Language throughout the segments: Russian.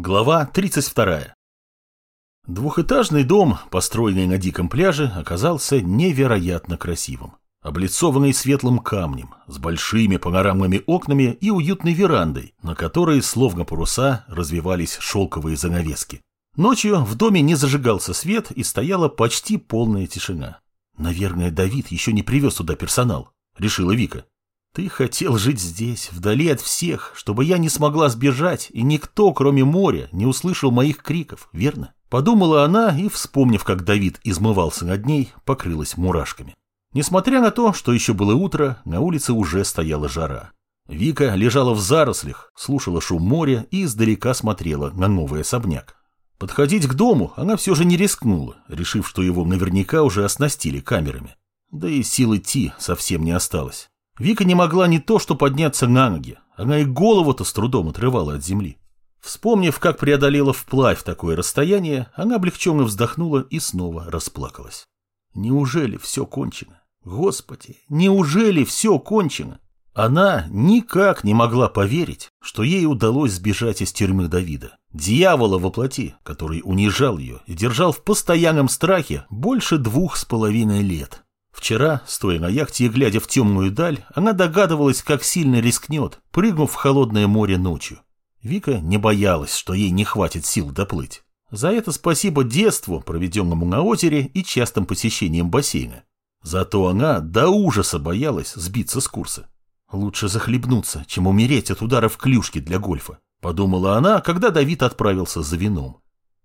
Глава 32. Двухэтажный дом, построенный на диком пляже, оказался невероятно красивым. Облицованный светлым камнем, с большими панорамными окнами и уютной верандой, на которой, словно паруса, развивались шелковые занавески. Ночью в доме не зажигался свет и стояла почти полная тишина. «Наверное, Давид еще не привез туда персонал», — решила Вика. Ты хотел жить здесь, вдали от всех, чтобы я не смогла сбежать, и никто, кроме моря, не услышал моих криков, верно? Подумала она и, вспомнив, как Давид измывался над ней, покрылась мурашками. Несмотря на то, что еще было утро, на улице уже стояла жара. Вика лежала в зарослях, слушала шум моря и издалека смотрела на новый особняк. Подходить к дому она все же не рискнула, решив, что его наверняка уже оснастили камерами. Да и сил идти совсем не осталось. Вика не могла не то что подняться на ноги, она и голову-то с трудом отрывала от земли. Вспомнив, как преодолела вплавь такое расстояние, она облегченно вздохнула и снова расплакалась. Неужели все кончено? Господи, неужели все кончено? Она никак не могла поверить, что ей удалось сбежать из тюрьмы Давида. Дьявола во плоти, который унижал ее и держал в постоянном страхе больше двух с половиной лет. Вчера, стоя на яхте и глядя в темную даль, она догадывалась, как сильно рискнет, прыгнув в холодное море ночью. Вика не боялась, что ей не хватит сил доплыть. За это спасибо детству, проведенному на озере и частым посещением бассейна. Зато она до ужаса боялась сбиться с курса. Лучше захлебнуться, чем умереть от удара в клюшке для гольфа, подумала она, когда Давид отправился за вином.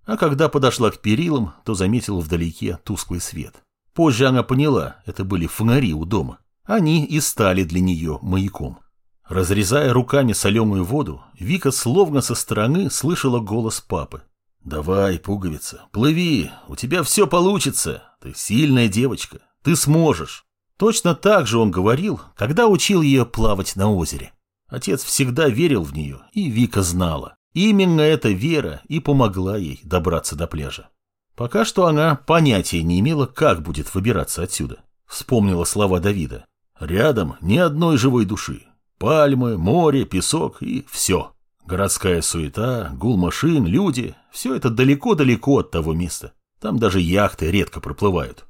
А когда подошла к перилам, то заметила вдалеке тусклый свет. Позже она поняла, это были фонари у дома. Они и стали для нее маяком. Разрезая руками соленую воду, Вика словно со стороны слышала голос папы. «Давай, пуговица, плыви, у тебя все получится, ты сильная девочка, ты сможешь». Точно так же он говорил, когда учил ее плавать на озере. Отец всегда верил в нее, и Вика знала. Именно эта вера и помогла ей добраться до пляжа. Пока что она понятия не имела, как будет выбираться отсюда. Вспомнила слова Давида. Рядом ни одной живой души. Пальмы, море, песок и все. Городская суета, гул машин, люди – все это далеко-далеко от того места. Там даже яхты редко проплывают.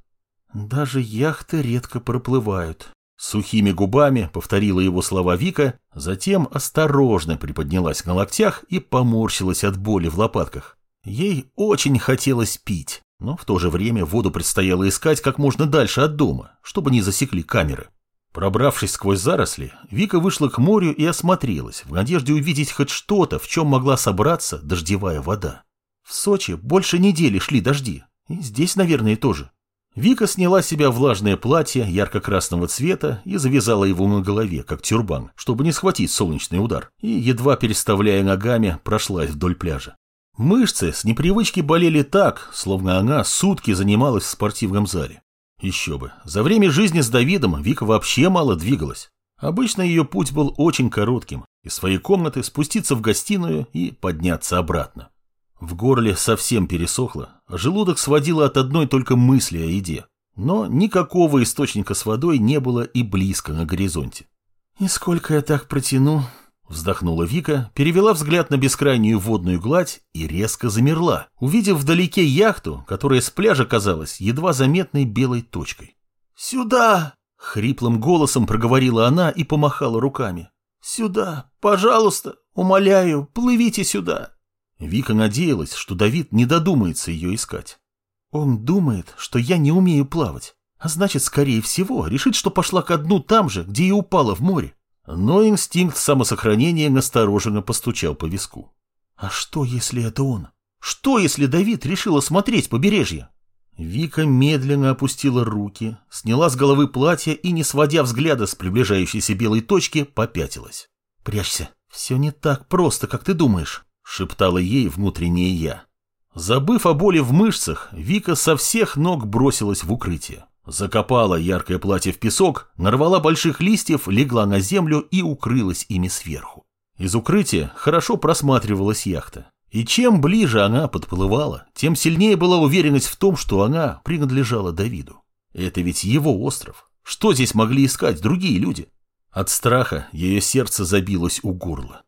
Даже яхты редко проплывают. Сухими губами повторила его слова Вика, затем осторожно приподнялась на локтях и поморщилась от боли в лопатках. Ей очень хотелось пить, но в то же время воду предстояло искать как можно дальше от дома, чтобы не засекли камеры. Пробравшись сквозь заросли, Вика вышла к морю и осмотрелась, в надежде увидеть хоть что-то, в чем могла собраться дождевая вода. В Сочи больше недели шли дожди, и здесь, наверное, тоже. Вика сняла с себя влажное платье ярко-красного цвета и завязала его на голове, как тюрбан, чтобы не схватить солнечный удар, и, едва переставляя ногами, прошлась вдоль пляжа. Мышцы с непривычки болели так, словно она сутки занималась в спортивном зале. Еще бы, за время жизни с Давидом Вика вообще мало двигалась. Обычно ее путь был очень коротким, из своей комнаты спуститься в гостиную и подняться обратно. В горле совсем пересохло, а желудок сводило от одной только мысли о еде. Но никакого источника с водой не было и близко на горизонте. «И сколько я так протяну?» Вздохнула Вика, перевела взгляд на бескрайнюю водную гладь и резко замерла, увидев вдалеке яхту, которая с пляжа казалась едва заметной белой точкой. «Сюда!» — хриплым голосом проговорила она и помахала руками. «Сюда! Пожалуйста! Умоляю, плывите сюда!» Вика надеялась, что Давид не додумается ее искать. «Он думает, что я не умею плавать, а значит, скорее всего, решит, что пошла ко дну там же, где и упала в море. Но инстинкт самосохранения настороженно постучал по виску. А что, если это он? Что, если Давид решил осмотреть побережье? Вика медленно опустила руки, сняла с головы платье и, не сводя взгляда с приближающейся белой точки, попятилась. «Прячься, все не так просто, как ты думаешь», — шептала ей внутреннее «я». Забыв о боли в мышцах, Вика со всех ног бросилась в укрытие. Закопала яркое платье в песок, нарвала больших листьев, легла на землю и укрылась ими сверху. Из укрытия хорошо просматривалась яхта. И чем ближе она подплывала, тем сильнее была уверенность в том, что она принадлежала Давиду. Это ведь его остров. Что здесь могли искать другие люди? От страха ее сердце забилось у горла.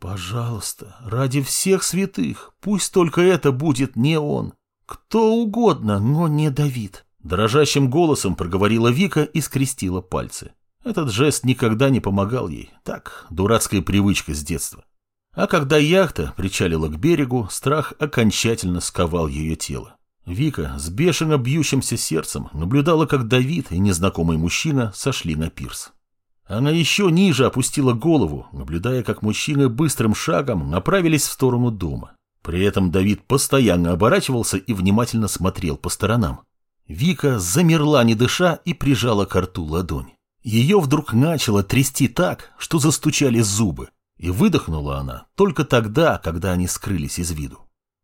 Пожалуйста, ради всех святых, пусть только это будет не он. Кто угодно, но не Давид. Дрожащим голосом проговорила Вика и скрестила пальцы. Этот жест никогда не помогал ей. Так, дурацкая привычка с детства. А когда яхта причалила к берегу, страх окончательно сковал ее тело. Вика с бешено бьющимся сердцем наблюдала, как Давид и незнакомый мужчина сошли на пирс. Она еще ниже опустила голову, наблюдая, как мужчины быстрым шагом направились в сторону дома. При этом Давид постоянно оборачивался и внимательно смотрел по сторонам. Вика замерла, не дыша, и прижала к рту ладонь. Ее вдруг начало трясти так, что застучали зубы, и выдохнула она только тогда, когда они скрылись из виду.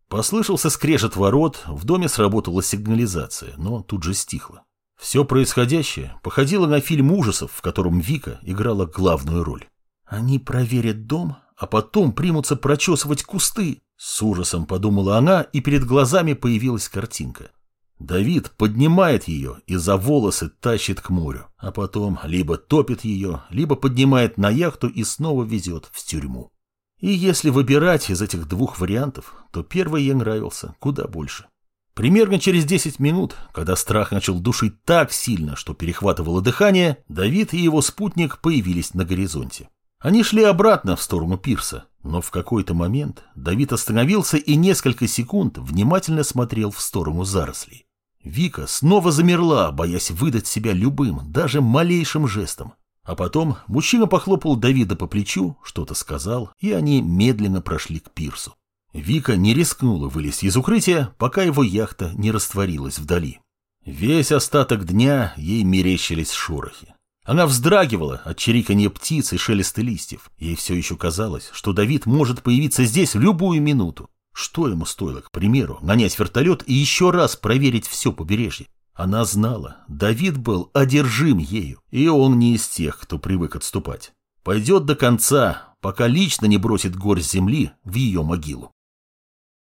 Послышался скрежет ворот, в доме сработала сигнализация, но тут же стихла. Все происходящее походило на фильм ужасов, в котором Вика играла главную роль. Они проверят дом, а потом примутся прочесывать кусты. С ужасом подумала она, и перед глазами появилась картинка. Давид поднимает ее и за волосы тащит к морю, а потом либо топит ее, либо поднимает на яхту и снова везет в тюрьму. И если выбирать из этих двух вариантов, то первый ей нравился куда больше. Примерно через 10 минут, когда страх начал душить так сильно, что перехватывало дыхание, Давид и его спутник появились на горизонте. Они шли обратно в сторону пирса, но в какой-то момент Давид остановился и несколько секунд внимательно смотрел в сторону зарослей. Вика снова замерла, боясь выдать себя любым, даже малейшим жестом. А потом мужчина похлопал Давида по плечу, что-то сказал, и они медленно прошли к пирсу. Вика не рискнула вылезть из укрытия, пока его яхта не растворилась вдали. Весь остаток дня ей мерещились шорохи. Она вздрагивала от чириканья птиц и шелеста листьев. Ей все еще казалось, что Давид может появиться здесь в любую минуту. Что ему стоило, к примеру, нанять вертолет и еще раз проверить все побережье? Она знала, Давид был одержим ею, и он не из тех, кто привык отступать. Пойдет до конца, пока лично не бросит горсть земли в ее могилу.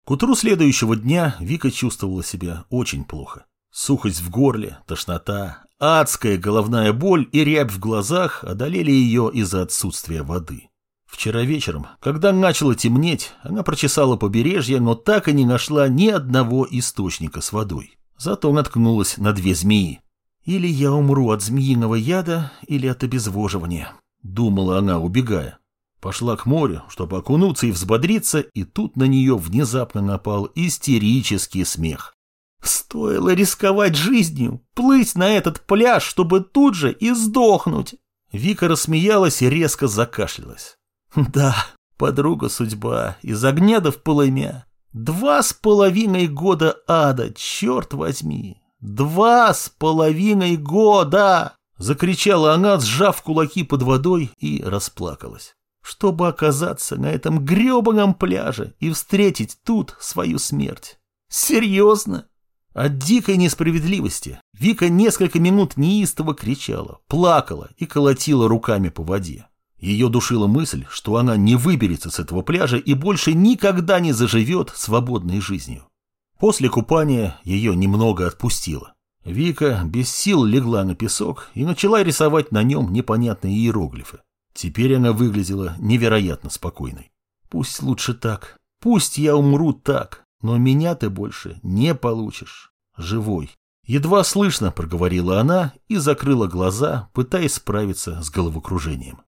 К утру следующего дня Вика чувствовала себя очень плохо. Сухость в горле, тошнота, адская головная боль и рябь в глазах одолели ее из-за отсутствия воды. Вчера вечером, когда начало темнеть, она прочесала побережье, но так и не нашла ни одного источника с водой. Зато наткнулась на две змеи. «Или я умру от змеиного яда, или от обезвоживания», — думала она, убегая. Пошла к морю, чтобы окунуться и взбодриться, и тут на нее внезапно напал истерический смех. Стоило рисковать жизнью, плыть на этот пляж, чтобы тут же и сдохнуть. Вика рассмеялась и резко закашлялась. Да, подруга судьба, из огня до в полымя. Два с половиной года ада, черт возьми. Два с половиной года! Закричала она, сжав кулаки под водой и расплакалась чтобы оказаться на этом гребаном пляже и встретить тут свою смерть. Серьезно? От дикой несправедливости Вика несколько минут неистово кричала, плакала и колотила руками по воде. Ее душила мысль, что она не выберется с этого пляжа и больше никогда не заживет свободной жизнью. После купания ее немного отпустило. Вика без сил легла на песок и начала рисовать на нем непонятные иероглифы. Теперь она выглядела невероятно спокойной. Пусть лучше так. Пусть я умру так, но меня ты больше не получишь. Живой. Едва слышно проговорила она и закрыла глаза, пытаясь справиться с головокружением.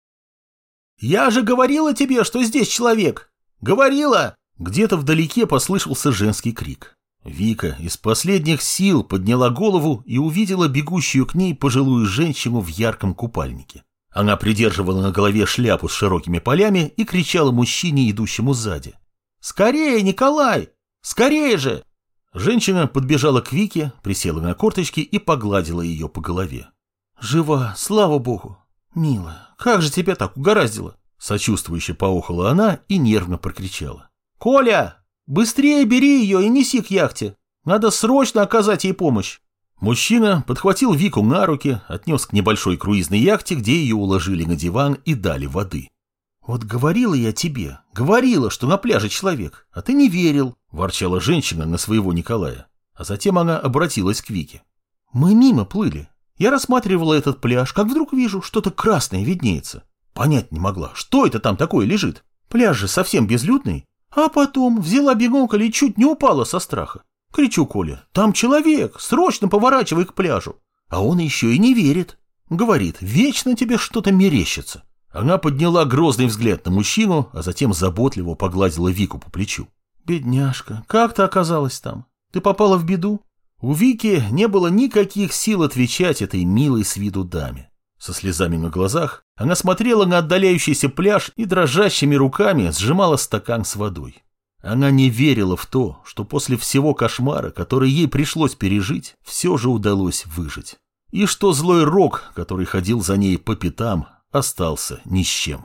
«Я же говорила тебе, что здесь человек! Говорила!» Где-то вдалеке послышался женский крик. Вика из последних сил подняла голову и увидела бегущую к ней пожилую женщину в ярком купальнике. Она придерживала на голове шляпу с широкими полями и кричала мужчине, идущему сзади. «Скорее, Николай! Скорее же!» Женщина подбежала к Вике, присела на корточки и погладила ее по голове. «Жива, слава богу! Милая, как же тебя так угораздило?» Сочувствующе поохала она и нервно прокричала. «Коля, быстрее бери ее и неси к яхте! Надо срочно оказать ей помощь!» Мужчина подхватил Вику на руки, отнес к небольшой круизной яхте, где ее уложили на диван и дали воды. «Вот говорила я тебе, говорила, что на пляже человек, а ты не верил», – ворчала женщина на своего Николая. А затем она обратилась к Вике. «Мы мимо плыли. Я рассматривала этот пляж, как вдруг вижу, что-то красное виднеется. Понять не могла, что это там такое лежит. Пляж же совсем безлюдный. А потом взяла бинокль и чуть не упала со страха. Кричу Коле, там человек, срочно поворачивай к пляжу. А он еще и не верит. Говорит, вечно тебе что-то мерещится. Она подняла грозный взгляд на мужчину, а затем заботливо погладила Вику по плечу. «Бедняжка, как ты оказалась там? Ты попала в беду?» У Вики не было никаких сил отвечать этой милой с виду даме. Со слезами на глазах она смотрела на отдаляющийся пляж и дрожащими руками сжимала стакан с водой. Она не верила в то, что после всего кошмара, который ей пришлось пережить, все же удалось выжить. И что злой рок, который ходил за ней по пятам, остался ни с чем.